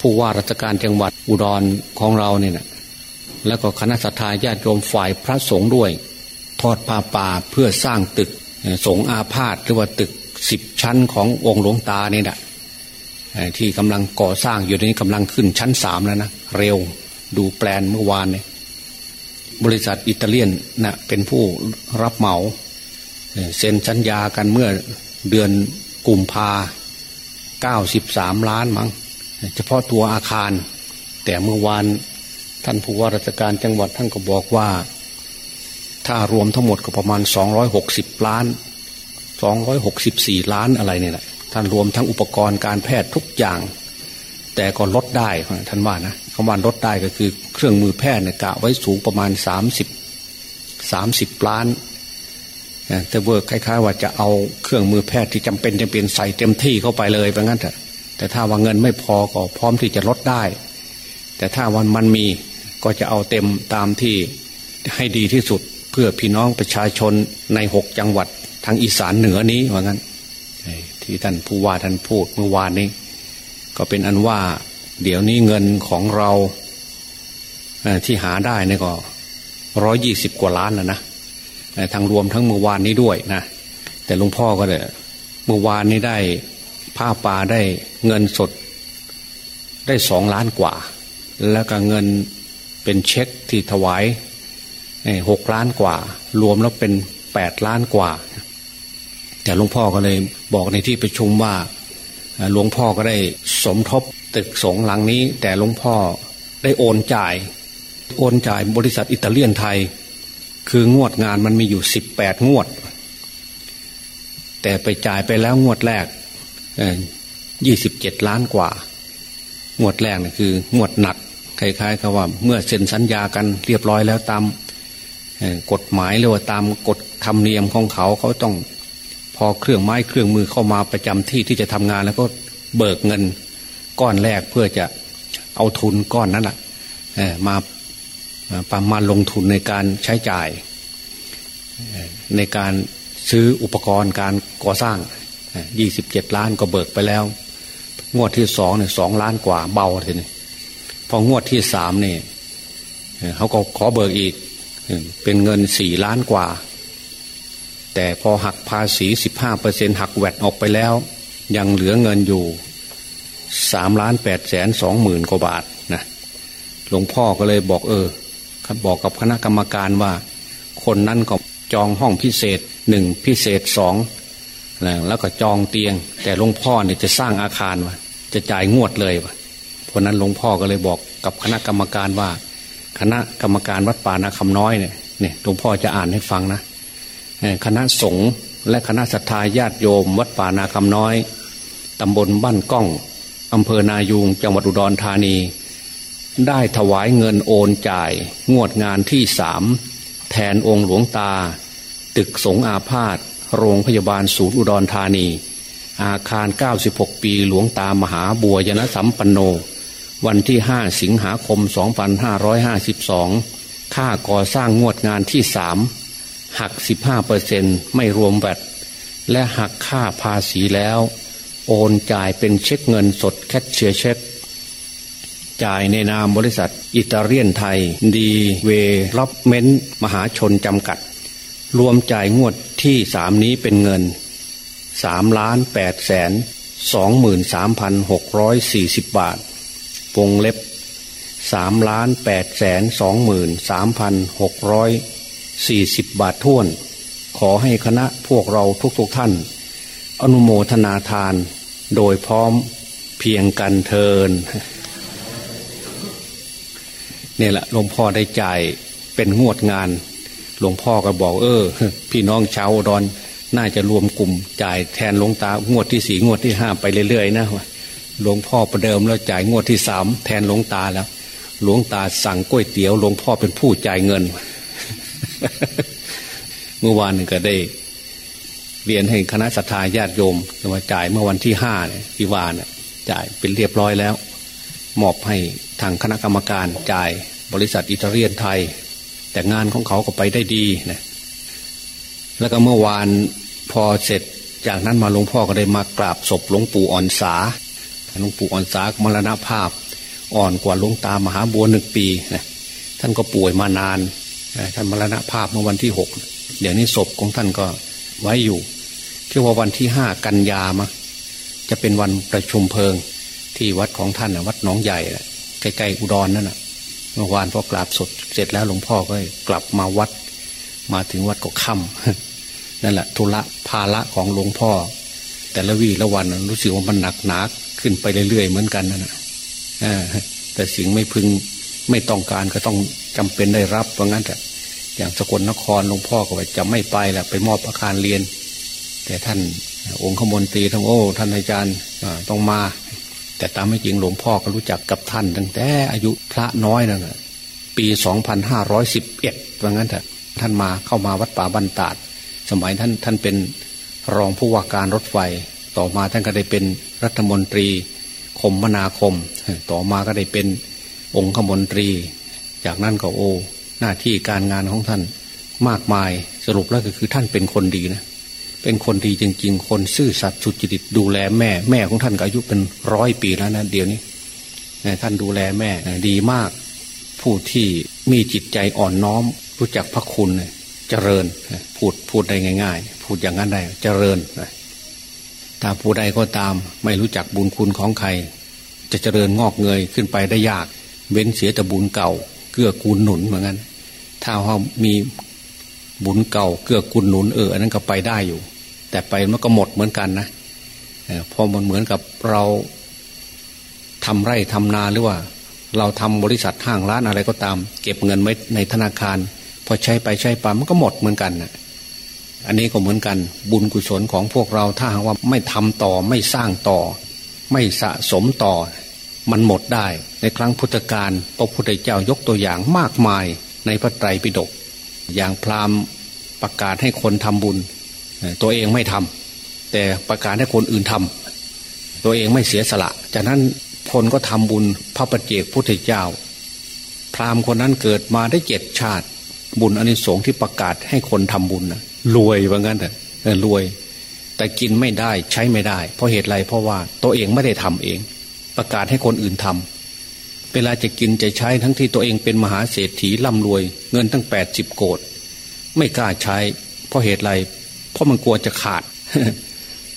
ผู้ว่าราชการจังหวัดอุดรของเราเนี่ยนะแล้วก็คณะสัตยาญาติโยมฝ่ายพระสงฆ์ด้วย ทอดผ้าป่าเพื่อสร้างตึกสงอาพาธหรือว่าตึกสิบชั้นขององค์หลวงตาเนี่ยนะที่กำลังก่อสร้างอยู่นี้กำลังขึ้นชั้นสามแล้วนะเร็วดูแปลนเมื่อวานเนี่ยบริษัทอิตาเลียนนะเป็นผู้รับเหมาเซ็นสัญญากันเมื่อเดือนกุมภาเก้าสิบสามล้านมั้ง เฉพาะตัวอาคาร แต่เมื่อวานท่านผู้ว่าราชการจังหวัดท่านก็บอกว่า ถ้ารวมทั้งหมดก็ประมาณสองร้อยหกสิบล้านสองร้อยหกสิบสี่ล้านอะไรเนี่ยแหละท่านรวมทั้งอุปกรณ์การแพทย์ทุกอย่าง แต่ก็ลดได้ท่านว่านะคำว่าลดได้ก็คือเครื่องมือแพทย์เนี่ยกะไว้สูงประมาณสามสิบสามสิบล้านแต่เวิร์กคล้ายๆ ว่าจะเอาเครื่องมือแพทย์ที่จำเป็นจำเป็นใส่เต็มที่เข้าไปเลยเพราะงั้นเถอะ แต่ถ้าว่าเงินไม่พอก็พร้อมที่จะลดได้ แต่ถ้าวันมันมีก็จะเอาเต็มตามที่ให้ดีที่สุดเพื่อพี่น้องประชาชนในหกจังหวัดทางอีสานเหนือนี้ว่างั้นที่ท่านผู้ว่าท่านพูดเมื่อวานนี้ ก็เป็นอันว่า เดี๋ยวนี้เงินของเราที่หาได้นี่ก็ร้อยยี่สิบกว่าล้านแล้วนะทางรวมทั้งเมื่อวานนี้ด้วยนะแต่หลวงพ่อก็เลยเมื่อวานนี้ได้ ผ้าป่าได้เงินสดได้สองล้านกว่า แล้วก็เงินเป็นเช็คที่ถวายหกล้านกว่า รวมแล้วเป็นแปดล้านกว่า แต่หลวงพ่อก็เลยบอกในที่ประชุมว่าหลวงพ่อก็ได้สมทบตึกสงหลังนี้ แต่หลวงพ่อได้โอนจ่าย โอนจ่ายบริษัทอิตาเลียนไทย คืองวดงานมันมีอยู่สิบแปดงวด แต่ไปจ่ายไปแล้วงวดแรก ยี่สิบเจ็ดล้านกว่า งวดแรกนี่คืองวดหนักคล้ายๆกับว่า เมื่อเซ็นสัญญากันเรียบร้อยแล้วตามกฎหมายหรือว่าตามกฎธรรมเนียมของเขาเขาต้องพอเครื่องไม้เครื่องมือเข้ามาประจำที่ที่จะทำงานแล้วก็เบิกเงินก้อนแรกเพื่อจะเอาทุนก้อนนั้นแหละมาประมาณลงทุนในการใช้จ่าย ในการซื้ออุปกรณ์การก่อสร้าง ยี่สิบเจ็ดล้านก็เบิกไปแล้ว งวดที่สองเนี่ยสองล้านกว่าเบาทีนี้พองวดที่สามเนี่ยเขาก็ขอเบิกอีก เป็นเงินสี่ล้านกว่า แต่พอหักภาษีสิบห้าเปอร์เซ็นหักแวดออกไปแล้ว ยังเหลือเงินอยู่สามล้านแปดแสนสองหมื่นกว่าบาทนะหลวงพ่อก็เลยบอกเออบอกกับคณะกรรมการว่า คนนั้นก็จองห้องพิเศษหนึ่งพิเศษสอง แล้วก็จองเตียง แต่หลวงพ่อเนี่ยจะสร้างอาคารวะจะจ่ายงวดเลยวะเพราะนั้นหลวงพ่อก็เลยบอกกับคณะกรรมการว่า คณะกรรมการวัดป่านาคำน้อยเนี่ยเนี่ยหลวงพ่อจะอ่านให้ฟังนะคณะสงฆ์และคณะศรัทธาญาติโยม วัดป่านาคำน้อยตำบลบ้านก้องอำเภอนายูงจังหวัดอุดรธานี ได้ถวายเงินโอนจ่าย งวดงานที่สามแทนองค์หลวงตา ตึกสงอาพาธ โรงพยาบาลศูนย์อุดรธานี อาคาร 96 ปีหลวงตามหาบัวญาณสัมปันโน วันที่ 5 สิงหาคม 2552 ค่าก่อสร้างงวดงานที่สามหัก 15เปอร์เซ็นต์ไม่รวม VAT และหักค่าภาษีแล้ว โอนจ่ายเป็นเช็คเงินสดแคชเชียร์เช็คจ่ายในนามบริษัท อิตาเลียนไทย ดีเวล็อปเมนต์ มหาชนจำกัด รวมจ่ายงวดที่สามนี้เป็นเงินสามล้านแปดแสนสองหมื่นสามพันหกร้อยสี่สิบบาท วงเล็บสามล้านแปดแสนสองหมื่นสามพันหกร้อยสี่สิบบาทท่วน ขอให้คณะพวกเราทุกๆทท่าน อนุโมทนาทาน โดยพร้อมเพียงกันเทินเนี่ยแหละหลวงพ่อได้จ่ายเป็นงวดงาน หลวงพ่อก็บอก เออ พี่น้องชาวดอนน่าจะรวมกลุ่ม จ่ายแทนหลวงตางวดที่สี่งวดที่ห้าไปเรื่อยๆนะหลวงพ่อประเดิมแล้วจ่ายงวดที่สามแทนหลวงตาแล้ว หลวงตาสั่งก๋วยเตี๋ยวหลวงพ่อเป็นผู้จ่ายเงิน เมื่อวานก็ได้ เรียนให้คณะสัตยาญาติโยมมาจ่ายเมื่อวันที่ห้าเนี่ยที่วานเนี่ยจ่ายเป็นเรียบร้อยแล้ว มอบให้ทางคณะกรรมการจ่ายบริษัทอิตาเลียนไทย แต่งานของเขาก็ไปได้ดีนะแล้วก็เมื่อวานพอเสร็จจากนั้นมาหลวงพ่อก็ได้มากราบศพหลวงปู่อ่อนสาหลวงปู่อ่อนสามรณภาพ อ่อนกว่าหลวงตามหาบัวหนึ่งปีนะท่านก็ป่วยมานานท่านมรณภาพเมื่อวันที่หกเดี๋ยวนี้ศพของท่านก็ไว้อยู่คือว่าวันที่ห้ากันยามาจะเป็นวันประชุมเพลิงที่วัดของท่านวัดหนองใหญ่ใกล้ๆอุดรนนั่นนะ เมื่อวานพอกราบสดเสร็จแล้วหลวงพ่อก็กลับมาวัด มาถึงวัดก็ค่ำนั่นแหละธุระภาระของหลวงพ่อ แต่ละวีละวันรู้สึกว่ามันหนักหนาขึ้นไปเรื่อยๆเหมือนกันนั่นแหละแต่สิ่งไม่พึงไม่ต้องการก็ต้องจำเป็นได้รับเพราะงั้นแต่อย่างสกลนครหลวงพ่อก็ไปจะไม่ไปแหละไปมอบอาคารเรียน แต่ท่านองค์ขมนตรีทั้งโอ้ท่านอาจารย์ต้องมา แต่ตามไม่จริงหลวงพ่อก็รู้จักกับท่านตั้งแต่อายุพระน้อยนั่นแหละปีสองพันห้าร้อยสิบเอ็ดว่างั้นเถอะท่านมาเข้ามาวัดป่าบันตาด สมัยท่านท่านเป็นรองผู้ว่าการรถไฟ ต่อมาท่านก็ได้เป็นรัฐมนตรีคมมนาคม ต่อมาก็ได้เป็นองค์ขมนตรี จากนั้นก็โอ หน้าที่การงานของท่านมากมายสรุปแล้วก็คือท่านเป็นคนดีนะ เป็นคนดีจริง ๆ คนซื่อสัตย์สุจริตดูแลแม่ แม่ของท่านก็อายุเป็นร้อยปีแล้วนะเดี๋ยวนี้ท่านดูแลแม่ดีมาก ผู้ที่มีจิตใจอ่อนน้อม รู้จักพระคุณเจริญพูดพูดได้ง่าย ๆ พูดอย่างนั้นได้เจริญถ้าผู้ใดก็ตามไม่รู้จักบุญคุณของใคร จะเจริญงอกเงยขึ้นไปได้ยาก เว้นเสียแต่บุญเก่าเกื้อกูลหนุนเหมือนกันถ้าว่ามีบุญเก่าเกื้อกูลหนุนเอออันนั้นก็ไปได้อยู่ แต่ไปมันก็หมดเหมือนกันนะเพราะมันเหมือนกับเราทำไร่ทำนาหรือว่า เราทำบริษัทห้างร้านอะไรก็ตาม เก็บเงินไว้ในธนาคาร พอใช้ไปใช้ไปมันก็หมดเหมือนกันนะอันนี้ก็เหมือนกันบุญกุศลของพวกเราถ้าหากว่าไม่ทำต่อไม่สร้างต่อ ไม่สะสมต่อ มันหมดได้ ในครั้งพุทธกาลพระพุทธเจ้ายกตัวอย่างมากมายในพระไตรปิฎกอย่างพราหมณ์ประกาศให้คนทำบุญ ตัวเองไม่ทำแต่ประกาศให้คนอื่นทำตัวเองไม่เสียสละ จากนั้นคนก็ทำบุญพระปฏิเจกพุทธเจ้า พราหมณ์คนนั้นเกิดมาได้เจ็ดชาติ บุญอนิสงส์ที่ประกาศให้คนทำบุญนะรวยว่างั้นเถอะรวย แต่กินไม่ได้ใช้ไม่ได้ เพราะเหตุไรเพราะว่าตัวเองไม่ได้ทำเอง ประกาศให้คนอื่นทำเวลาจะกินจะใช้ทั้งที่ตัวเองเป็นมหาเศรษฐีร่ำรวย เงินตั้งแปดสิบโกดไม่กล้าใช้ เพราะเหตุไร เพราะมันกลัวจะขาด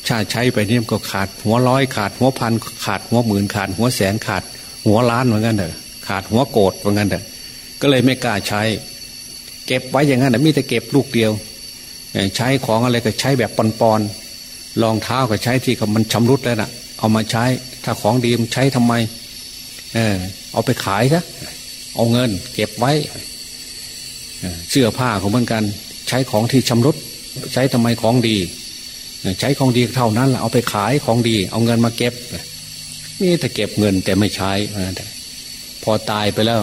ชาใช้ไปเนี่ยก็ขาด หัวร้อยขาด หัวพันขาดหัวหมื่นขาด หัวแสนขาด หัวล้านเหมือนกันเถอะขาดหัวโกดเหมือนกันเถอะก็เลยไม่กล้าใช้ เก็บไว้อย่างนั้นแต่มีแต่เก็บลูกเดียว ใช้ของอะไรก็ใช้แบบปอนๆรองเท้าก็ใช้ที่มันชำรุดแล้วนะ่ะ เอามาใช้ ถ้าของดีมันใช้ทำไม เออ เอาไปขายซะเอาเงิน เก็บไว้เสื้อผ้าของเหมือนกัน ใช้ของที่ชำรุด ใช้ทำไมของดี ใช้ของดีเท่านั้นเอาไปขายของดี เอาเงินมาเก็บนี่แต่เก็บเงินแต่ไม่ใช้พอตายไปแล้ว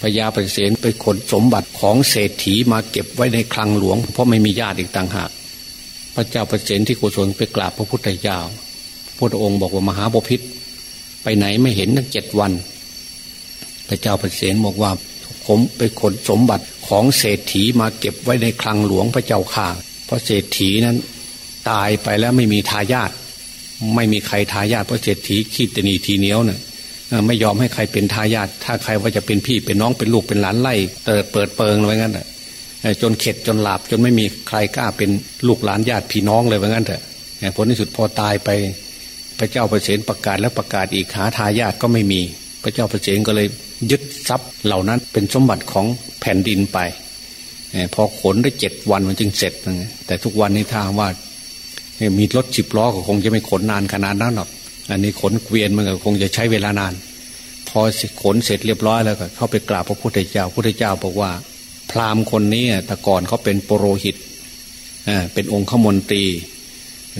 พญาปเสนไปขนสมบัติของเศรษฐีมาเก็บไว้ในคลังหลวง เพราะไม่มีญาติอีกต่างหากพระเจ้าปเสนที่กุศลไปกราบพระพุทธเจ้าพระองค์บอกว่ามหาบพิษไปไหนไม่เห็นตั้งเจ็ดวัน พระเจ้าปเสนบอกว่า ผมไปขนสมบัติของเศรษฐีมาเก็บไว้ในคลังหลวงพระเจ้าข่าเพราะเศรษฐีนั้นตายไปแล้วไม่มีทายาทไม่มีใครทายาทเพราะเศรษฐีขีดตนีทีเหนียวเนะ่ยไม่ยอมให้ใครเป็นทายาทถ้าใครว่าจะเป็นพี่เป็นน้องเป็นลูกเป็นหลานไล่เติดเปิดเปิงอะไรงั้นแหะจนเข็ดจนหลับจนไม่มีใครกล้าเป็นลูกหลานญาติพี่น้องเลยว่างั้นเถอะผลที่สุดพอตายไป พระเจ้าประเสนประกาศแล้วประกาศอีกหาทายาทก็ไม่มี พระเจ้าประเสนก็เลย ยึดทรัพย์เหล่านั้นเป็นสมบัติของแผ่นดินไปพอขนได้เจ็ดวันมันจึงเสร็จ แต่ทุกวันนี้ถ้าว่ามีรถจิบล้อก็คงจะไม่ขนนานขนาดนั้นหรอกอันนี้ขนเกวียนมันก็คงจะใช้เวลานาน พอขนเสร็จเรียบร้อยแล้วก็เข้าไปกราบพระพุทธเจ้าพุทธเจ้าบอกว่า พราหมณ์คนนี้แต่ก่อนเขาเป็นปโรหิตเป็นองค์ขมนตรี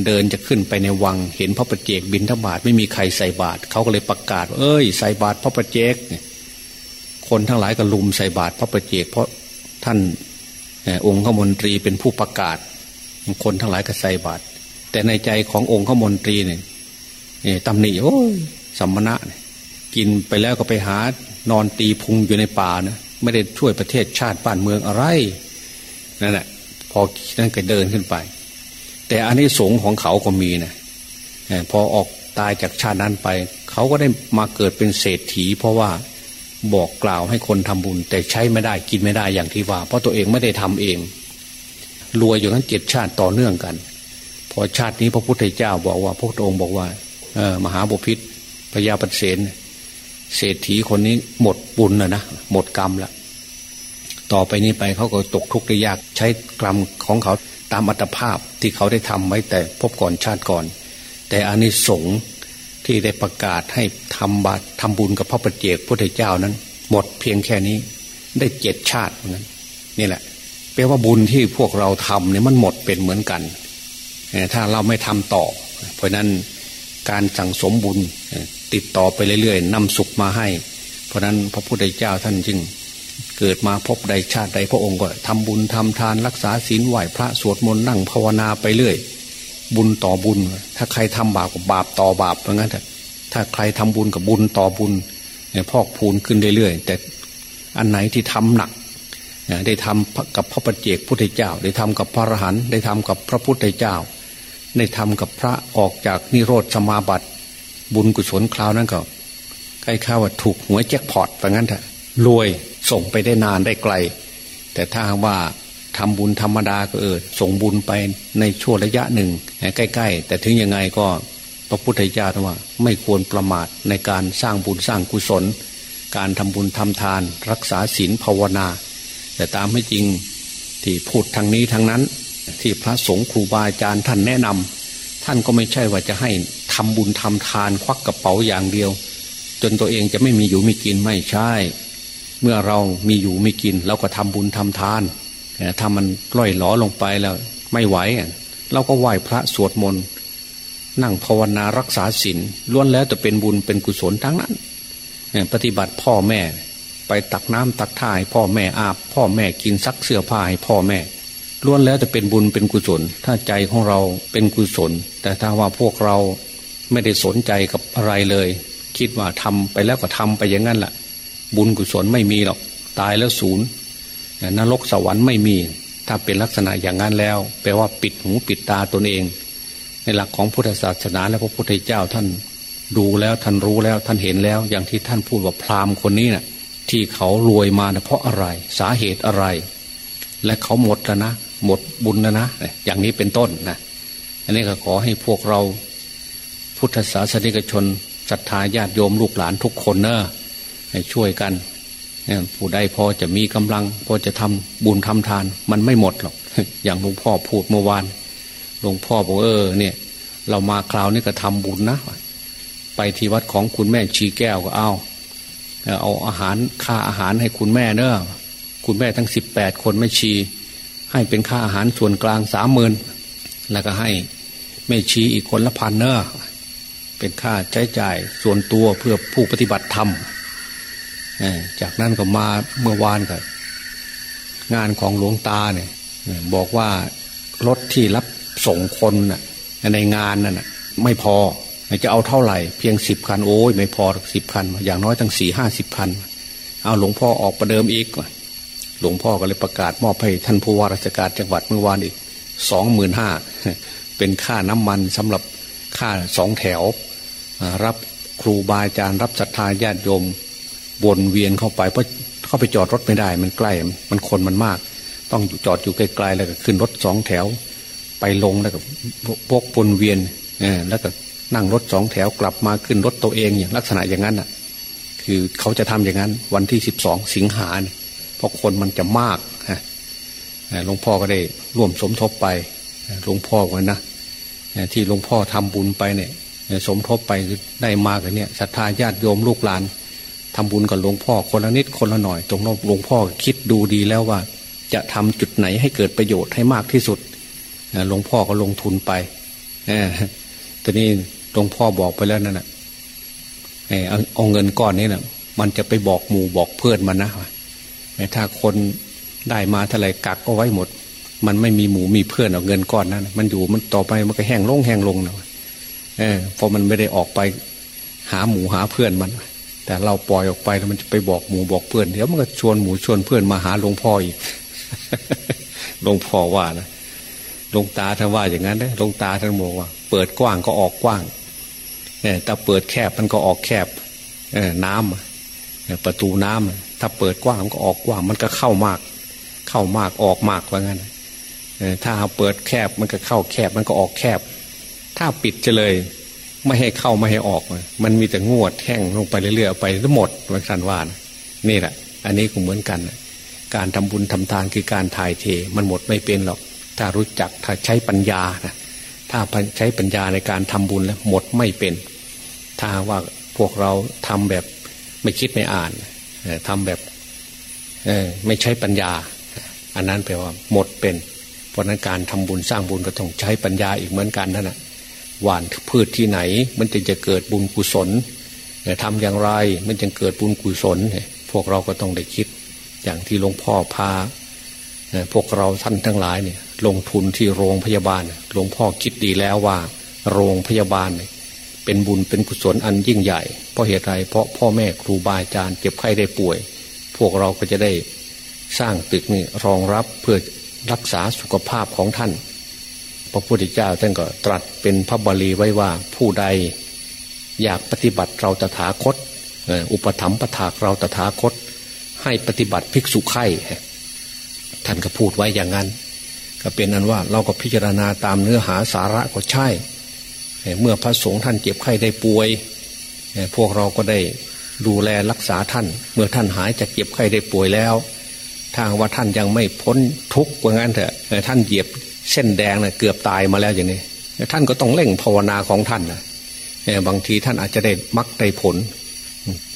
เดินจะขึ้นไปในวังเห็นพระประเจกบินทบาทไม่มีใครใส่บาตรเขาก็เลยประกาศ เอ้ย ใส่บาตรพระประเจก คนทั้งหลายก็ลุมใส่บาตรพระประเจกเพราะท่านองค์ขมนตรีเป็นผู้ประกาศ คนทั้งหลายก็ใส่บาตรแต่ในใจขององค์ขมนตรีเนี่ยตำหนิโอ้ยสัมมณะกินไปแล้วก็ไปหานอนตีพุงอยู่ในป่านะไม่ได้ช่วยประเทศชาติบ้านเมืองอะไรนั่นแหละพอนั่นก็เดินขึ้นไป แต่อันนี้สงของเขาก็มีนะพอออกตายจากชาตินั้นไป เขาก็ได้มาเกิดเป็นเศรษฐี เพราะว่า บอกกล่าวให้คนทำบุญ แต่ใช้ไม่ได้กินไม่ได้อย่างที่ว่า เพราะตัวเองไม่ได้ทำเอง รวยอยู่นั้นเจ็ดชาติต่อเนื่องกัน พอชาตินี้พระพุทธเจ้าบอกว่าพระองค์บอกว่าเออมหาบุพิษพญาปเสนเศรษฐีคนนี้หมดบุญแล้วนะหมดกรรมละต่อไปนี้ไปเขาก็ตกทุกข์ได้ยากใช้กรรมของเขาตามอัตภาพที่เขาได้ทำไว้แต่พบก่อนชาติก่อน แต่อานิสงส์ ที่ได้ประกาศให้ทำบาตรทำบุญกับพระปฏิเจกพุทธเจ้านั้น หมดเพียงแค่นี้ได้เจ็ดชาติเหมือนกันนี่แหละแปลว่าบุญที่พวกเราทำเนี่ยมันหมดเป็นเหมือนกัน ถ้าเราไม่ทำต่อ เพราะนั้นการสั่งสมบุญติดต่อไปเรื่อยๆนำสุขมาให้ เพราะนั้นพระพุทธเจ้าท่านจึงเกิดมาพบใดชาติใดพระองค์ก็ทำบุญทำทานรักษาศีลไหวพระสวดมนต์นั่งภาวนาไปเรื่อย บุญต่อบุญ ถ้าใครทำบาปกับบาปต่อบาปเพราะงั้นถ้าใครทำบุญกับบุญต่อบุญเนี่ยพอกพูนขึ้นเรื่อยๆแต่อันไหนที่ทำหนักได้ทำกับพระปฏิเจกพุทธเจ้า ได้ทำกับพระอรหันต์ได้ทำกับพระพุทธเจ้า ได้ทำกับพระออกจากนิโรธสมาบัติบุญกุศลคราวนั้นก็ใกล้ข้าว่าถูกหวยแจ็คพอตเพราะงั้นเถอะรวยส่งไปได้นานได้ไกล แต่ถ้าว่า ทำบุญธรรมดาก็เออส่งบุญไปในช่วงระยะหนึ่งใกล้ ๆ แต่ถึงยังไงก็พระพุทธเจ้าว่า ไม่ควรประมาทในการสร้างบุญสร้างกุศล การทำบุญทำทาน รักษาศีลภาวนา แต่ตามให้จริงที่พูดทางนี้ทางนั้น ที่พระสงฆ์ครูบาอาจารย์ท่านแนะนำท่านก็ไม่ใช่ว่าจะให้ทำบุญทำทานควักกระเป๋าอย่างเดียว จนตัวเองจะไม่มีอยู่มีกินไม่ใช่ เมื่อเรามีอยู่ม่กินเราก็ทำบุญทำทาน ถ้ามันล่อยหลอลงไปแล้ว ไม่ไหวเราก็ไหว้พระสวดมนต์นั่งภาวนารักษาศีลล้วนแล้วจะเป็นบุญเป็นกุศลทั้งนั้นปฏิบัติพ่อแม่ ไปตักน้ำตักท่ายพ่อแม่อาบ พ่อแม่กินซักเสื้อผ้าให้พ่อแม่ล้วนแล้วจะเป็นบุญเป็นกุศล ถ้าใจของเราเป็นกุศล แต่ถ้าว่าพวกเราไม่ได้สนใจกับอะไรเลย คิดว่าทำไปแล้วก็ทำไปอย่างนั้นแหละบุญกุศลไม่มีหรอก ตายแล้วศูนย์ นรกสวรรค์ไม่มี ถ้าเป็นลักษณะอย่างนั้นแล้ว แปลว่าปิดหูปิดตาตนเอง ในหลักของพุทธศาสนาและพระพุทธเจ้าท่านดูแล้วท่านรู้แล้วท่านเห็นแล้ว อย่างที่ท่านพูดว่าพราหมณ์คนนี้นะ่ะ ที่เขารวยมาเพราะอะไร สาเหตุอะไร และเขาหมดแล้วนะหมดบุญแล้วนะอย่างนี้เป็นต้นนะอันนี้ก็ขอให้พวกเราพุทธศาสนิกชนศรัทธาญาติโยมลูกหลานทุกคนเนอะช่วยกัน ผู้ใดพอจะมีกำลัง พอจะทำบุญทำทาน มันไม่หมดหรอก อย่างหลวงพ่อพูดเมื่อวานหลวงพ่อบอกเออ เนี่ย เรามาคราวนี้ก็ทำบุญนะ ไปที่วัดของคุณแม่ชีแก้วก็เอาเอาอาหารค่าอาหารให้คุณแม่เนอะคุณแม่ทั้งสิบแปดคนไม่ชี ให้เป็นค่าอาหารส่วนกลางสามหมื่นแล้วก็ให้แม่ชีอีกคนละพันเนอะเป็นค่าใช้จ่ายส่วนตัวเพื่อผู้ปฏิบัติธรรม จากนั้นก็มาเมื่อวานกับงานของหลวงตาเนี่ยบอกว่ารถที่รับส่งคนในงานนั่นไม่พอจะเอาเท่าไหร่ เพียงสิบคันโอ้ยไม่พอสิบคัน อย่างน้อยตั้งสี่ห้าสิบคัน เอาหลวงพ่อออกประเดิมอีกหลวงพ่อก็เลยประกาศมอบให้ท่านผู้ว่าราชการจังหวัดเมื่อวานอีกสองหมื่นห้าเป็นค่าน้ำมันสำหรับค่าสองแถว รับครูบาอาจารย์รับศรัทธาญาติโยม วนเวียนเข้าไปเพราะเข้าไปจอดรถไม่ได้ มันใกล้มันคนมันมาก ต้องอยู่จอดอยู่ไกลๆแล้วก็ขึ้นรถสองแถว ไปลงแล้วก็พกวนเวียนแล้วก็นั่งรถสองแถวกลับมาขึ้นรถตัวเองอย่างลักษณะอย่างนั้นอะ คือเขาจะทำอย่างนั้น วันที่สิบสองสิงหาเพราะคนมันจะมากฮะหลวงพ่อก็ได้ร่วมสมทบไปหลวงพ่อกันนะที่หลวงพ่อทำบุญไปเนี่ยสมทบไปได้มากเนี่ยศรัทธาญาติโยมลูกหลาน ทำบุญกับหลวงพ่อคนละนิดคนละหน่อย ตรงนั้นหลวงพ่อคิดดูดีแล้วว่า จะทำจุดไหนให้เกิดประโยชน์ให้มากที่สุดหลวงพ่อก็ลงทุนไปตอนนี้หลวงพ่อบอกไปแล้วนั่นแหะเอาเงินก้อนนี้นะ่ะ มันจะไปบอกหมู่บอกเพื่อนมันนะถ้าคนได้มาเท่าไรกักก็ไว้หมด มันไม่มีหมูมีเพื่อนเอาเงินก้อนนั้นมันอยู่มันต่อไปมันก็แห้งลงแห้งลงนะเออพอมันไม่ได้ออกไปหาหมูหาเพื่อนมัน แต่เราปล่อยออกไปแล้วมันจะไปบอกหมูบอกเพื่อนเดี๋ยวมันก็ชวนหมูชวนเพื่อนมาหาหลวงพ่ออีกหลวงพ่อว่านะหลวงตาท่านว่าอย่างนั้นนะหลวงตาท่านบอกว่า เปิดกว้างก็ออกกว้างถ้าเปิดแคบมันก็ออกแคบน้ำประตูน้ำถ้าเปิดกว้างมันก็ออกกว้าง มันก็เข้ามาก เข้ามากออกมากว่างั้นถ้าเปิดแคบมันก็เข้าแคบมันก็ออกแคบ ถ้าปิดจะเลย ไม่ให้เข้าไม่ให้ออก มันมีแต่งวดแห้งลงไปเรื่อยๆไปทั้งหมดวันสันวานนี่แหละ อันนี้ก็เหมือนกันการทำบุญทำทานคือการถ่ายเท มันหมดไม่เป็นหรอก ถ้ารู้จักถ้าใช้ปัญญานะถ้าใช้ปัญญาในการทำบุญแล้วหมดไม่เป็น ถ้าว่าพวกเราทำแบบไม่คิดไม่อ่านทำแบบไม่ใช้ปัญญา อันนั้นแปลว่าหมดเป็น เพราะนั้นการทำบุญสร้างบุญก็ต้องใช้ปัญญาอีกเหมือนกันนั่นแหะ หวานพืชที่ไหน มันจะจะเกิดบุญกุศลทำอย่างไรมันจะเกิดบุญกุศลพวกเราก็ต้องได้คิด อย่างที่หลวงพ่อพาพวกเราท่านทั้งหลายเนี่ยลงทุนที่โรงพยาบาลหลวงพ่อคิดดีแล้วว่า โรงพยาบาลเป็นบุญเป็นกุศลอันยิ่งใหญ่ เพราะเหตุไรเพราะพ่อแม่ครูบาอาจารย์เจ็บไข้ได้ป่วย พวกเราก็จะได้สร้างตึกนี่รองรับเพื่อรักษาสุขภาพของท่าน พระพุทธเจ้าท่านก็ตรัสเป็นพระบาลีไว้ว่าผู้ใดอยากปฏิบัติเราตถาคต อุปถัมภ์ประถากเราตถาคต ให้ปฏิบัติภิกษุไข่ท่านก็พูดไว้อย่างนั้น ก็เป็นอันว่าเราก็พิจารณาตามเนื้อหาสาระก็ใช่ เมื่อพระสงฆ์ท่านเจ็บไข้ได้ป่วย พวกเราก็ได้ดูแลรักษาท่าน เมื่อท่านหายจากเจ็บไข้ได้ป่วยแล้วทางว่าท่านยังไม่พ้นทุกข์ว่างั้นเถอะท่านเหยียบ เส้นแดงเนะเกือบตายมาแล้วอย่างนี้ ท่านก็ต้องเร่งภาวนาของท่านนะบางทีท่านอาจจะได้มักได้ผล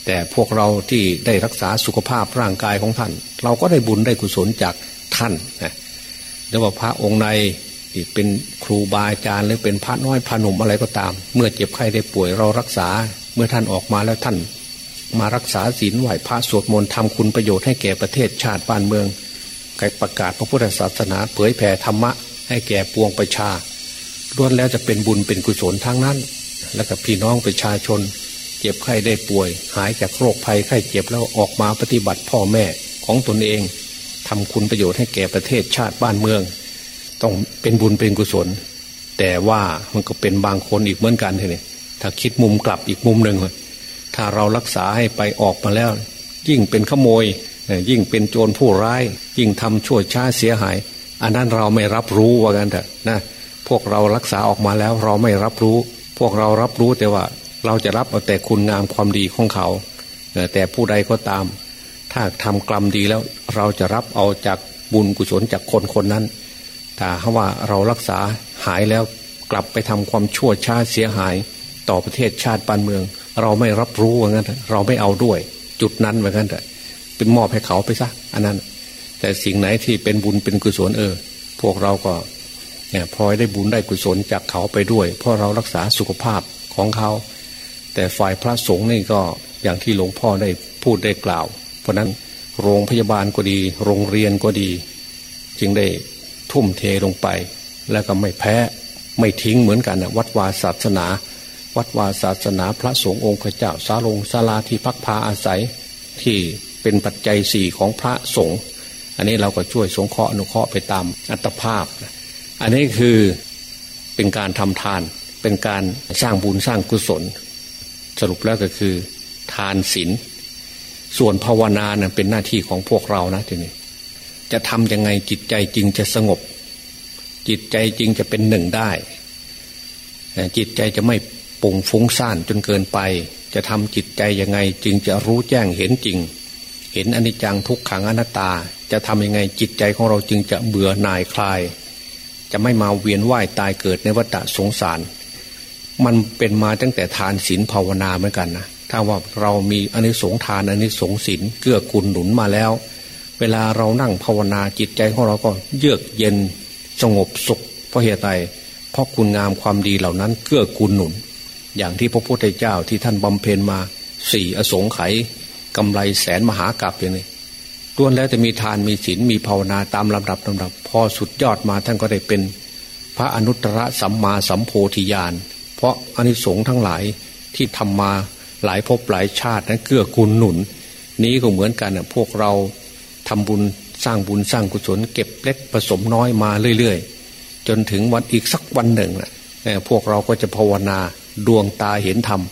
แต่พวกเราที่ได้รักษาสุขภาพร่างกายของท่าน เราก็ได้บุญได้กุศลจากท่านนะหรือว่าพระองค์ในที่เป็นครูบาอาจารย์หรือเป็นพระน้อยพระหนุ่มอะไรก็ตาม เมื่อเจ็บไข้ได้ป่วยเรารักษา เมื่อท่านออกมาแล้วท่าน มารักษาศีลไหวพระสวดมนต์ทำคุณประโยชน์ให้แก่ประเทศชาติบ้านเมืองประกาศพระพุทธศาสนาเผยแผ่ธรรมะ ให้แก่ปวงประชาล้วนแล้วจะเป็นบุญเป็นกุศลทั้งนั้น และกับพี่น้องประชาชน เจ็บไข้ได้ป่วย หายจากโรคภัยไข้เจ็บแล้วออกมาปฏิบัติพ่อแม่ของตนเองทำคุณประโยชน์ให้แก่ประเทศชาติบ้านเมือง ต้องเป็นบุญเป็นกุศล แต่ว่ามันก็เป็นบางคนอีกเหมือนกันทีนี้ถ้าคิดมุมกลับอีกมุมหนึ่งถ้าเรารักษาให้ไปออกมาแล้ว ยิ่งเป็นขโมยยิ่งเป็นโจรผู้ร้าย ยิ่งทำชั่วช้าเสียหาย อันนั้นเราไม่รับรู้ว่ากันเถอะนะพวกเรารักษาออกมาแล้วเราไม่รับรู้ พวกเรารับรู้แต่ว่า เราจะรับเอาแต่คุณงามความดีของเขา แต่ผู้ใดก็ตาม ถ้าทำกรรมดีแล้วเราจะรับเอาจากบุญกุศลจากคนคนนั้นถ้าว่าเรารักษาหายแล้วกลับไปทำความชั่วช้าเสียหายต่อประเทศชาติบ้านเมือง เราไม่รับรู้ว่างั้นเราไม่เอาด้วย จุดนั้นเหมือนกันแต่เป็นมอบให้เขาไปซะอันนั้น แต่สิ่งไหนที่เป็นบุญเป็นกุศลเออ พวกเราก็เนี่ยพลอยได้บุญได้กุศลจากเขาไปด้วย เพราะเรารักษาสุขภาพของเขา แต่ฝ่ายพระสงฆ์นี่ก็อย่างที่หลวงพ่อได้พูดได้กล่าว เพราะนั้นโรงพยาบาลก็ดี โรงเรียนก็ดี จึงได้ทุ่มเทลงไป แล้วก็ไม่แพ้ไม่ทิ้งเหมือนกันนะวัดวาศาสนา วัดวาศาสนาพระสงฆ์องค์เจ้าสาลงศาลาที่พักพาอาศัยที่เป็นปัจจัยสี่ของพระสงฆ์ อันนี้เราก็ช่วยสงเคราะห์อนุเคราะห์ไปตามอัตภาพ อันนี้คือเป็นการทำทาน เป็นการสร้างบุญสร้างกุศล สรุปแล้วก็คือทานศีลส่วนภาวนาเนะ่ยเป็นหน้าที่ของพวกเรานะทีนี้จะทำยังไงจิตใจจริงจะสงบ จิตใจจริงจะเป็นหนึ่งได้จิตใจจะไม่ปุ่งฟุ้งซ่านจนเกินไป จะทำจิตใจยังไงจึงจะรู้แจ้งเห็นจริง เห็นอนิจจังทุกขังอนัตตา จะทำยังไงจิตใจของเราจึงจะเบื่อหน่ายคลาย จะไม่มาเวียนว่ายตายเกิดในวัฏสงสาร มันเป็นมาตั้งแต่ทานศีลภาวนาเหมือนกันนะถ้าว่าเรามีอนิสงทานอนิสงสินเกื้อกูลหนุนมาแล้ว เวลาเรานั่งภาวนาจิตใจของเราก็เยือกเย็นสงบสุขเพราะเหตุใดเพราะคุณงามความดีเหล่านั้นเกื้อกูลหนุน อย่างที่พระพุทธเจ้าที่ท่านบำเพ็ญมาสี่อสงไขย กำไรแสนมหากรัปอย่างนี้ล้วนแล้วจะมีทานมีศีลมีภาวนาตามลำดับลำดับ พอสุดยอดมาท่านก็ได้เป็น พระอนุตตรสัมมาสัมโพธิญาณเพราะอนิสงส์ทั้งหลายที่ทำมาหลายภพหลายชาตินั้นเกื้อกูลหนุน นี้ก็เหมือนกันนะพวกเราทำบุญสร้างบุญสร้างกุศลเก็บเล็กผสมน้อยมาเรื่อยๆ จนถึงวันอีกสักวันหนึ่งนะพวกเราก็จะภาวนาดวงตาเห็นธรรม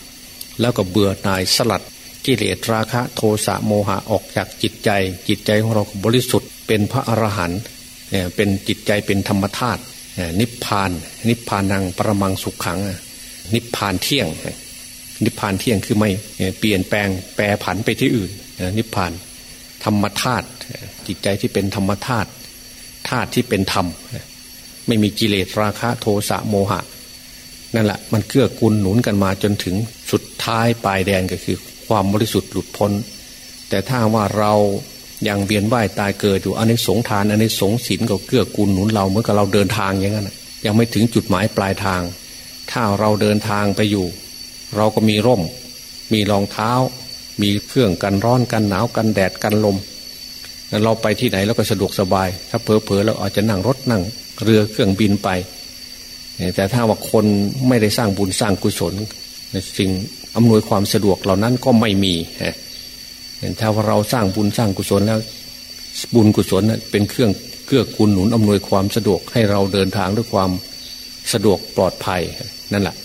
แล้วก็เบื่อหน่ายสลัด กิเลสราคะโทสะโมหะออกจากจิตใจ จิตใจของเราบริสุทธิ์เป็นพระอรหันต์เป็นจิตใจเป็นธรรมธาตุนิพพาน นิพพานังประมังสุขขัง นิพพานเที่ยง นิพพานเที่ยงคือไม่เปลี่ยนแปลงแปรผันไปที่อื่น นิพพานธรรมธาตุจิตใจที่เป็นธรรมธาตุธาตุที่เป็นธรรม ไม่มีกิเลสราคะโทสะโมหะ นั่นแหละมันเกื้อกูลหนุนกันมาจนถึงสุดท้ายปลายแดนก็คือ ความบริสุทธิ์หลุดพ้น แต่ถ้าว่าเรายังเวียนว่ายตายเกิดอยู่อันนี้สงทานอันนี้สงศีลก็เกื้อกูลหนุนเราเหมื่อกับเราเดินทางอย่างนั้นยังไม่ถึงจุดหมายปลายทาง ถ้าเราเดินทางไปอยู่ เราก็มีร่ม มีรองเท้า มีเครื่องกันร้อนกันหนาวกันแดดกันลมเราไปที่ไหนเราก็สะดวกสบาย ถ้าเพอเพอเราอาจจะนั่งรถนั่ง เรือเครื่องบินไปแต่ถ้าว่าคนไม่ได้สร้างบุญสร้างกุศลสิ่ง อำนวยความสะดวกเหล่านั้นก็ไม่มีถ้าว่าเราสร้างบุญสร้างกุศลแล้ว บุญกุศลนั้นเป็นเครื่องเกื้อกูลหนุนอำนวยความสะดวกให้เราเดินทางด้วยความสะดวกปลอดภัยนั่นแหละ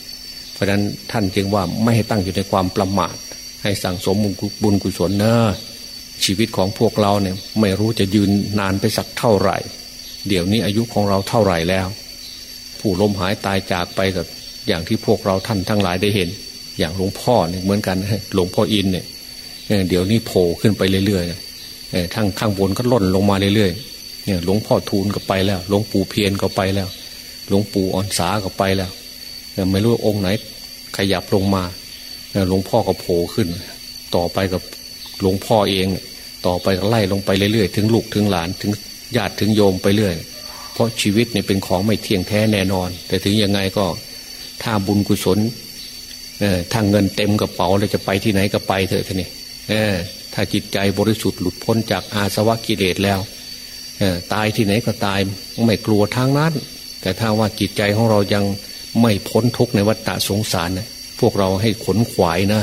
เพราะฉะนั้นท่านจึงว่าไม่ให้ตั้งอยู่ในความประมาท ให้สั่งสมบุญกุศลเนอะชีวิตของพวกเราเนี่ยไม่รู้จะยืนนานไปสักเท่าไหร่ เดี๋ยวนี้อายุของเราเท่าไหร่แล้ว ผู้ล้มหายตายจากไปกับอย่างที่พวกเราท่านทั้งหลายได้เห็น อย่างหลวงพ่อเนี่ยเหมือนกันหลวงพ่ออินเนี่ยเดี๋ยวนี้โผล่ขึ้นไปเรื่อยๆทั้งข้างบนก็ล่นลงมาเรื่อยๆเนี่ยหลวงพ่อทูลก็ไปแล้ว หลวงปู่เพียนก็ไปแล้ว หลวงปู่อ่อนสาก็ไปแล้วไม่รู้องค์ไหน ขยับลงมาหลวงพ่อก็โผล่ขึ้น ต่อไปกับหลวงพ่อเอง ต่อไปก็ไล่ลงไปเรื่อยๆ ถึงลูกถึงหลานถึงญาติถึงโยมไปเรื่อย เพราะชีวิตเนี่ยเป็นของไม่เที่ยงแท้แน่นอน แต่ถึงยังไงก็ถ้าบุญกุศล เออถ้าเงินเต็มกระเป๋าเราจะไปที่ไหนก็ไปเถอะท่านี่เออ ถ้าจิตใจบริสุทธิ์หลุดพ้นจากอาสวะกิเลสแล้วเออตายที่ไหนก็ตายไม่กลัวทางนั้น แต่ถ้าว่าจิตใจของเรายังไม่พ้นทุกข์ในวัฏฏะสงสารนะพวกเราให้ขนขวายนะ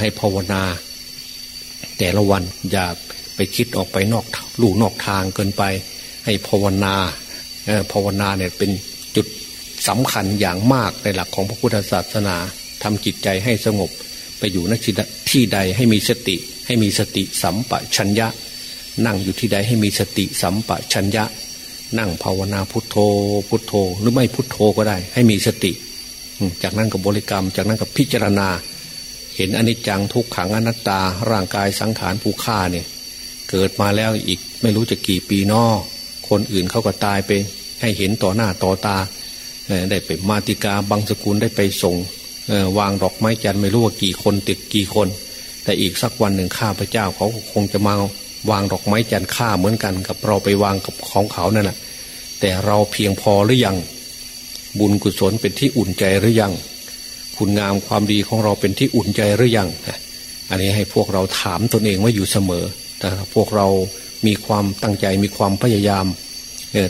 ให้ภาวนา แต่ละวันอย่าไปคิดออกไปนอกลู่นอกทางเกินไป ให้ภาวนาภาวนาเนี่ยเป็นจุดสำคัญอย่างมากในหลักของพระพุทธศาสนา ทำจิตใจให้สงบ ไปอยู่นักที่ใดให้มีสติ ให้มีสติสัมปชัญญะ นั่งอยู่ที่ใดให้มีสติสัมปชัญญะ นั่งภาวนาพุทโธ พุทโธ หรือไม่พุทโธก็ได้ ให้มีสติ จากนั้นกับบริกรรม จากนั้นกับพิจารณา เห็นอนิจจังทุกขังอนัตตา ร่างกายสังขารผู้ฆ่าเนี่ยเกิดมาแล้วอีกไม่รู้จะกี่ปีนอคนอื่นเขาก็ตายไปให้เห็นต่อหน้าต่อตาได้ไปมาติกาบางสกุลได้ไปส่ง วางดอกไม้จันทร์ไม่รู้ว่ากี่คนติดกี่คน แต่อีกสักวันหนึ่งข้าพเจ้าเขาคงจะมาวางดอกไม้จันทร์ฆ่าเหมือนกันกับเราไปวางกับของเขานั่นแหละแต่เราเพียงพอหรือยัง บุญกุศลเป็นที่อุ่นใจหรือยัง คุณงามความดีของเราเป็นที่อุ่นใจหรือยัง อันนี้ให้พวกเราถามตนเองว่าอยู่เสมอแต่พวกเรามีความตั้งใจมีความพยายาม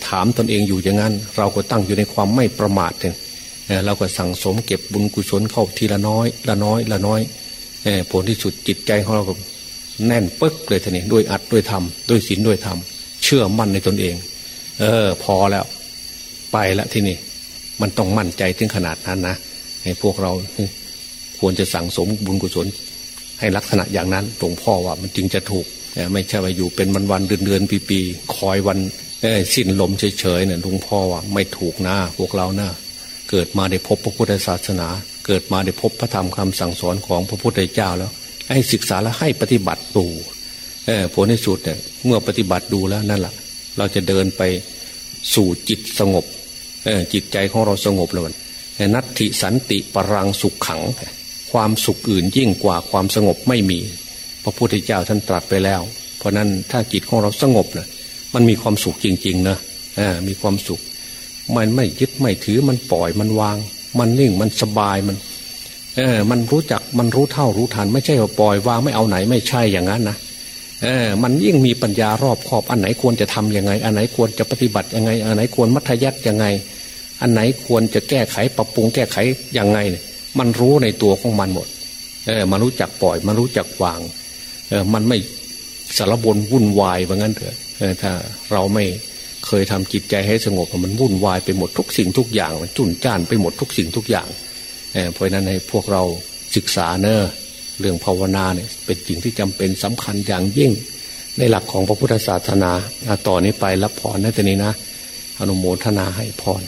ถามตนเองอยู่อย่างนั้น เราก็ตั้งอยู่ในความไม่ประมาทเอง เราก็สั่งสมเก็บบุญกุศลเข้าทีละน้อย ละน้อยละน้อยผลที่สุดจิตใจของเราก็แน่นปึ๊กเลยทีนี้ด้วยอัดด้วยธรรมด้วยศีลด้วยธรรมเชื่อมั่นในตนเอง เออ พอแล้ว ไปล้วที่นี่มันต้องมั่นใจถึงขนาดนั้นนะให้พวกเราควรจะสั่งสมบุญกุศล ให้ลักษณะอย่างนั้นหลวงพ่อว่ามันจึงจะถูกไม่ใช่ว่าอยู่เป็นวันวันเดือนเดือนปีปีคอยวันสิ้นลมเฉยๆเนี่ยหลวงพ่อว่าไม่ถูกนะพวกเรานะ เกิดมาได้พบพระพุทธศาสนา เกิดมาได้พบพระธรรมคำสั่งสอนของพระพุทธเจ้าแล้ว ให้ศึกษาและให้ปฏิบัติดูผลในสุดเนี่ยเมื่อปฏิบัติดูแล้วนั่นแหละเราจะเดินไปสู่จิตสงบจิตใจของเราสงบเลยนัตถิสันติปรังสุขขัง ความสุขอื่นยิ่งกว่าความสงบไม่มี พระพุทธเจ้าท่านตรัสไปแล้ว เพราะนั้นถ้าจิตของเราสงบนะมันมีความสุขจริงๆนะมีความสุข มันไม่ยึดไม่ถือมันปล่อยมันวาง มันนิ่งมันสบายมันเออ มันรู้จักมันรู้เท่ารู้ทัน ไม่ใช่ว่าปล่อยวางไม่เอาไหนไม่ใช่อย่างนั้นนะเออ มันยิ่งมีปัญญารอบคอบ อันไหนควรจะทํำยังไง อันไหนควรจะปฏิบัติยังไง อันไหนควรมัธยัติยังไง อันไหนควรจะแก้ไขปรับปรุงแก้ไขยังไงเนี่ยมันรู้ในตัวของมันหมด เออ มันรู้จักปล่อย มันรู้จักวาง เออ มันไม่สารบนวุ่นวายว่างั้นเถอะ เออ ถ้าเราไม่ เคยทำจิตใจให้สงบมันวุ่นวายไปหมดทุกสิ่งทุกอย่าง มันจุนจ้านไปหมดทุกสิ่งทุกอย่างเพราะนั้นให้พวกเราศึกษาเนอะเรื่องภาวนาเนี่ยเป็นสิ่งที่จำเป็นสำคัญอย่างยิ่ง ในหลักของพระพุทธศาสนาต่อนนี้ไปรับพรในตอนนี้นะอนุโมทนาให้พร